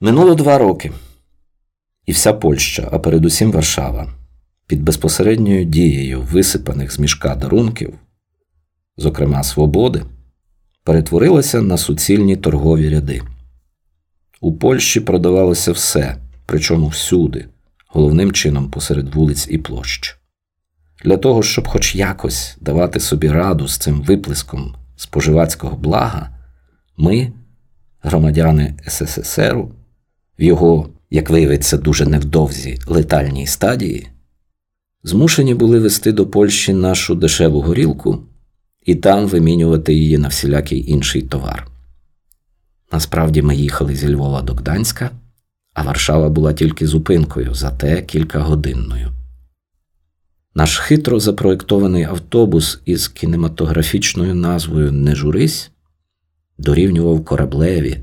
Минуло два роки, і вся Польща, а передусім Варшава, під безпосередньою дією висипаних з мішка дарунків, зокрема свободи, перетворилася на суцільні торгові ряди. У Польщі продавалося все, причому всюди, головним чином посеред вулиць і площ. Для того, щоб хоч якось давати собі раду з цим виплеском споживацького блага, ми, громадяни СССР, в його, як виявиться, дуже невдовзі летальній стадії, змушені були вести до Польщі нашу дешеву горілку і там вимінювати її на всілякий інший товар. Насправді ми їхали зі Львова до Гданська, а Варшава була тільки зупинкою, зате кількагодинною. Наш хитро запроєктований автобус із кінематографічною назвою Не журись дорівнював кораблеві,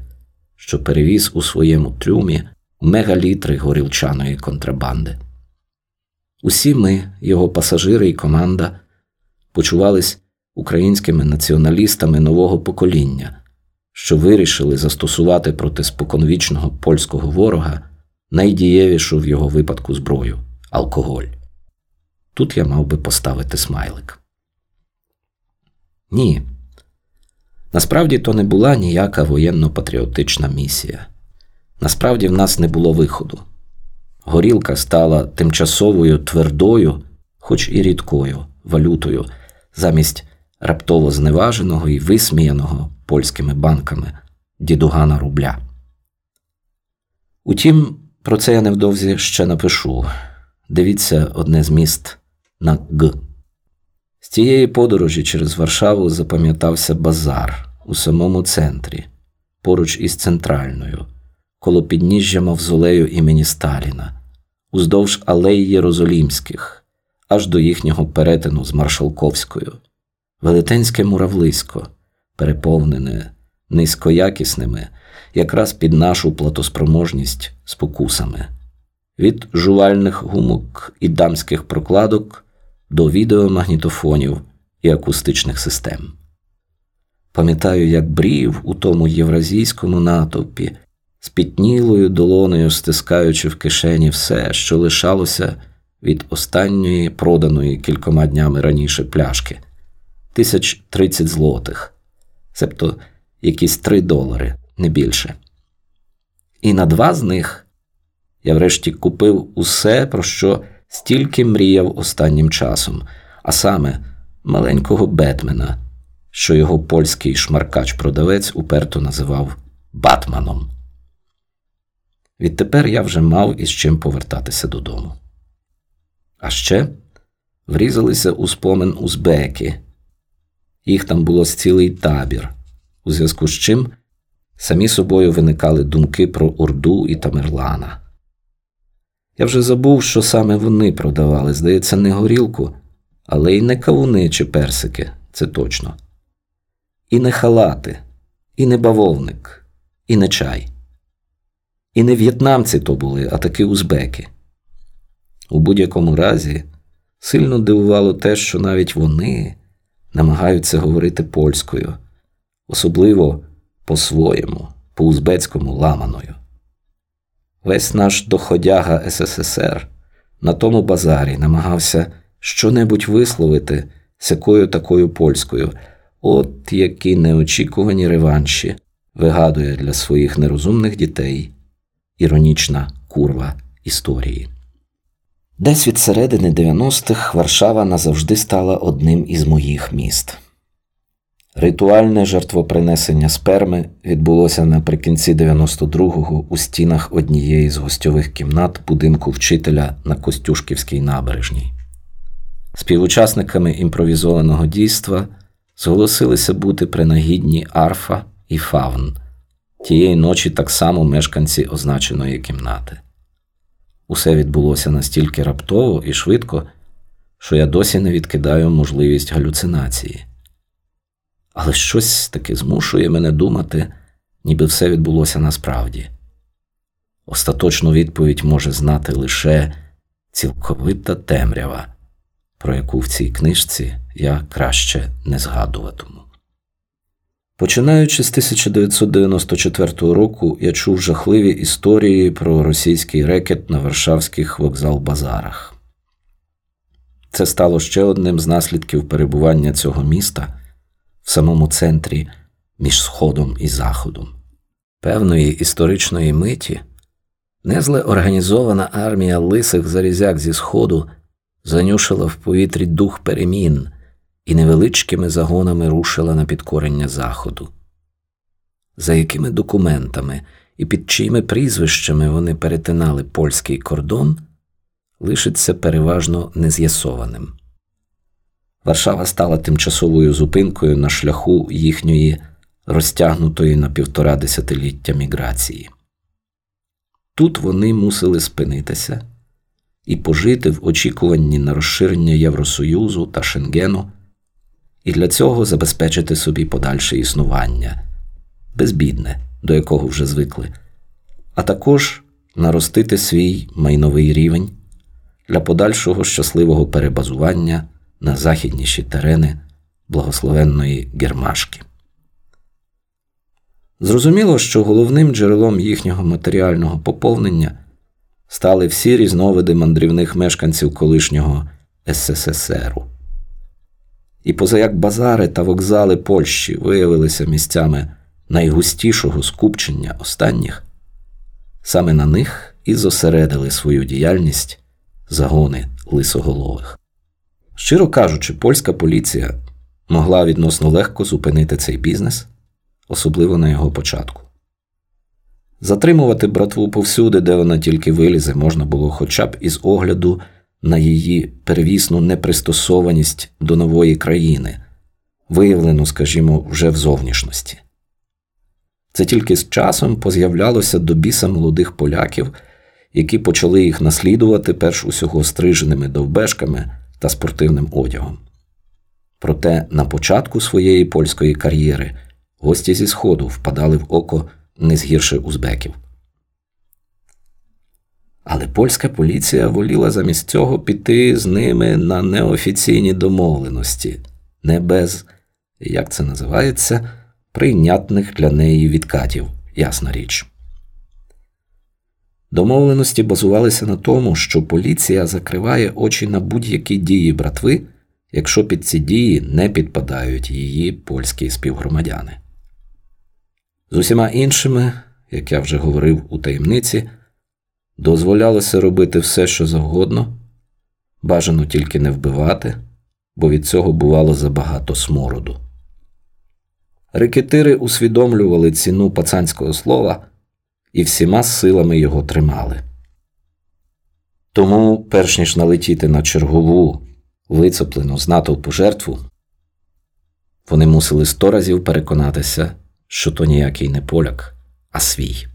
що перевіз у своєму трюмі мегалітри горілчаної контрабанди. Усі ми, його пасажири і команда, почувались українськими націоналістами нового покоління, що вирішили застосувати проти споконвічного польського ворога найдієвішу в його випадку зброю алкоголь. Тут я мав би поставити смайлик. Ні. Насправді то не була ніяка воєнно-патріотична місія. Насправді в нас не було виходу. Горілка стала тимчасовою твердою, хоч і рідкою валютою, замість раптово зневаженого і висміяного польськими банками дідугана рубля. Утім, про це я невдовзі ще напишу. Дивіться одне з міст на Г. З цієї подорожі через Варшаву запам'ятався базар у самому центрі, поруч із центральною, коло підніжжя мавзолею імені Сталіна, уздовж алеї Єрозолімських, аж до їхнього перетину з Маршалковською, велетенське муравлисько, переповнене низькоякісними, якраз під нашу платоспроможність спокусами, від жувальних гумок і дамських прокладок до відеомагнітофонів і акустичних систем. Пам'ятаю, як брів у тому євразійському натовпі, спітнілою долонею стискаючи в кишені все, що лишалося від останньої проданої кількома днями раніше пляшки тисяч тридцять злотих, себто якісь три долари, не більше. І на два з них я врешті купив усе, про що стільки мріяв останнім часом, а саме маленького Бетмена, що його польський шмаркач-продавець уперто називав Батманом. Відтепер я вже мав із чим повертатися додому. А ще врізалися у спомин узбеки. Їх там було цілий табір, у зв'язку з чим самі собою виникали думки про Орду і Тамерлана. Я вже забув, що саме вони продавали, здається, не горілку, але й не кавуни чи персики, це точно. І не халати, і не бавовник, і не чай. І не в'єтнамці то були, а таки узбеки. У будь-якому разі сильно дивувало те, що навіть вони намагаються говорити польською, особливо по-своєму, по узбецькому ламаною. Весь наш доходяга СССР на тому базарі намагався щонебудь висловити сякою такою польською, от які неочікувані реванші вигадує для своїх нерозумних дітей іронічна курва історії. Десь від середини 90-х Варшава назавжди стала одним із моїх міст. Ритуальне жертвопринесення сперми відбулося наприкінці 92-го у стінах однієї з гостьових кімнат будинку вчителя на Костюшківській набережній. Співучасниками імпровізованого дійства зголосилися бути принагідні Арфа і Фавн, тієї ночі так само мешканці означеної кімнати. Усе відбулося настільки раптово і швидко, що я досі не відкидаю можливість галюцинації. Але щось таки змушує мене думати, ніби все відбулося насправді. Остаточну відповідь може знати лише цілковита темрява, про яку в цій книжці я краще не згадуватиму. Починаючи з 1994 року, я чув жахливі історії про російський рекет на варшавських вокзал-базарах. Це стало ще одним з наслідків перебування цього міста в самому центрі між Сходом і Заходом. Певної історичної миті незле організована армія лисих зарізяк зі Сходу занюшила в повітрі дух перемін і невеличкими загонами рушила на підкорення Заходу. За якими документами і під чиїми прізвищами вони перетинали польський кордон, лишиться переважно нез'ясованим. Варшава стала тимчасовою зупинкою на шляху їхньої розтягнутої на півтора десятиліття міграції. Тут вони мусили спинитися і пожити в очікуванні на розширення Євросоюзу та Шенгену, і для цього забезпечити собі подальше існування, безбідне, до якого вже звикли, а також наростити свій майновий рівень для подальшого щасливого перебазування на західніші терени благословенної Гермашки. Зрозуміло, що головним джерелом їхнього матеріального поповнення стали всі різновиди мандрівних мешканців колишнього СССРу. І позаяк базари та вокзали Польщі виявилися місцями найгустішого скупчення останніх, саме на них і зосередили свою діяльність загони лисоголових. Щиро кажучи, польська поліція могла відносно легко зупинити цей бізнес, особливо на його початку. Затримувати братву повсюди, де вона тільки вилізе, можна було хоча б із огляду на її первісну непристосованість до нової країни, виявлену, скажімо, вже в зовнішності. Це тільки з часом поз'являлося до біса молодих поляків, які почали їх наслідувати перш усього стриженими довбешками та спортивним одягом. Проте на початку своєї польської кар'єри гості зі Сходу впадали в око не згірше узбеків. Але польська поліція воліла замість цього піти з ними на неофіційні домовленості, не без, як це називається, прийнятних для неї відкатів, ясна річ. Домовленості базувалися на тому, що поліція закриває очі на будь-які дії братви, якщо під ці дії не підпадають її польські співгромадяни. З усіма іншими, як я вже говорив у таємниці, дозволялося робити все, що завгодно, бажано тільки не вбивати, бо від цього бувало забагато смороду. Рекетири усвідомлювали ціну пацанського слова і всіма силами його тримали. Тому, перш ніж налетіти на чергову вицеплену з натовпу жертву, вони мусили сто разів переконатися, що то ніякий не поляк, а свій.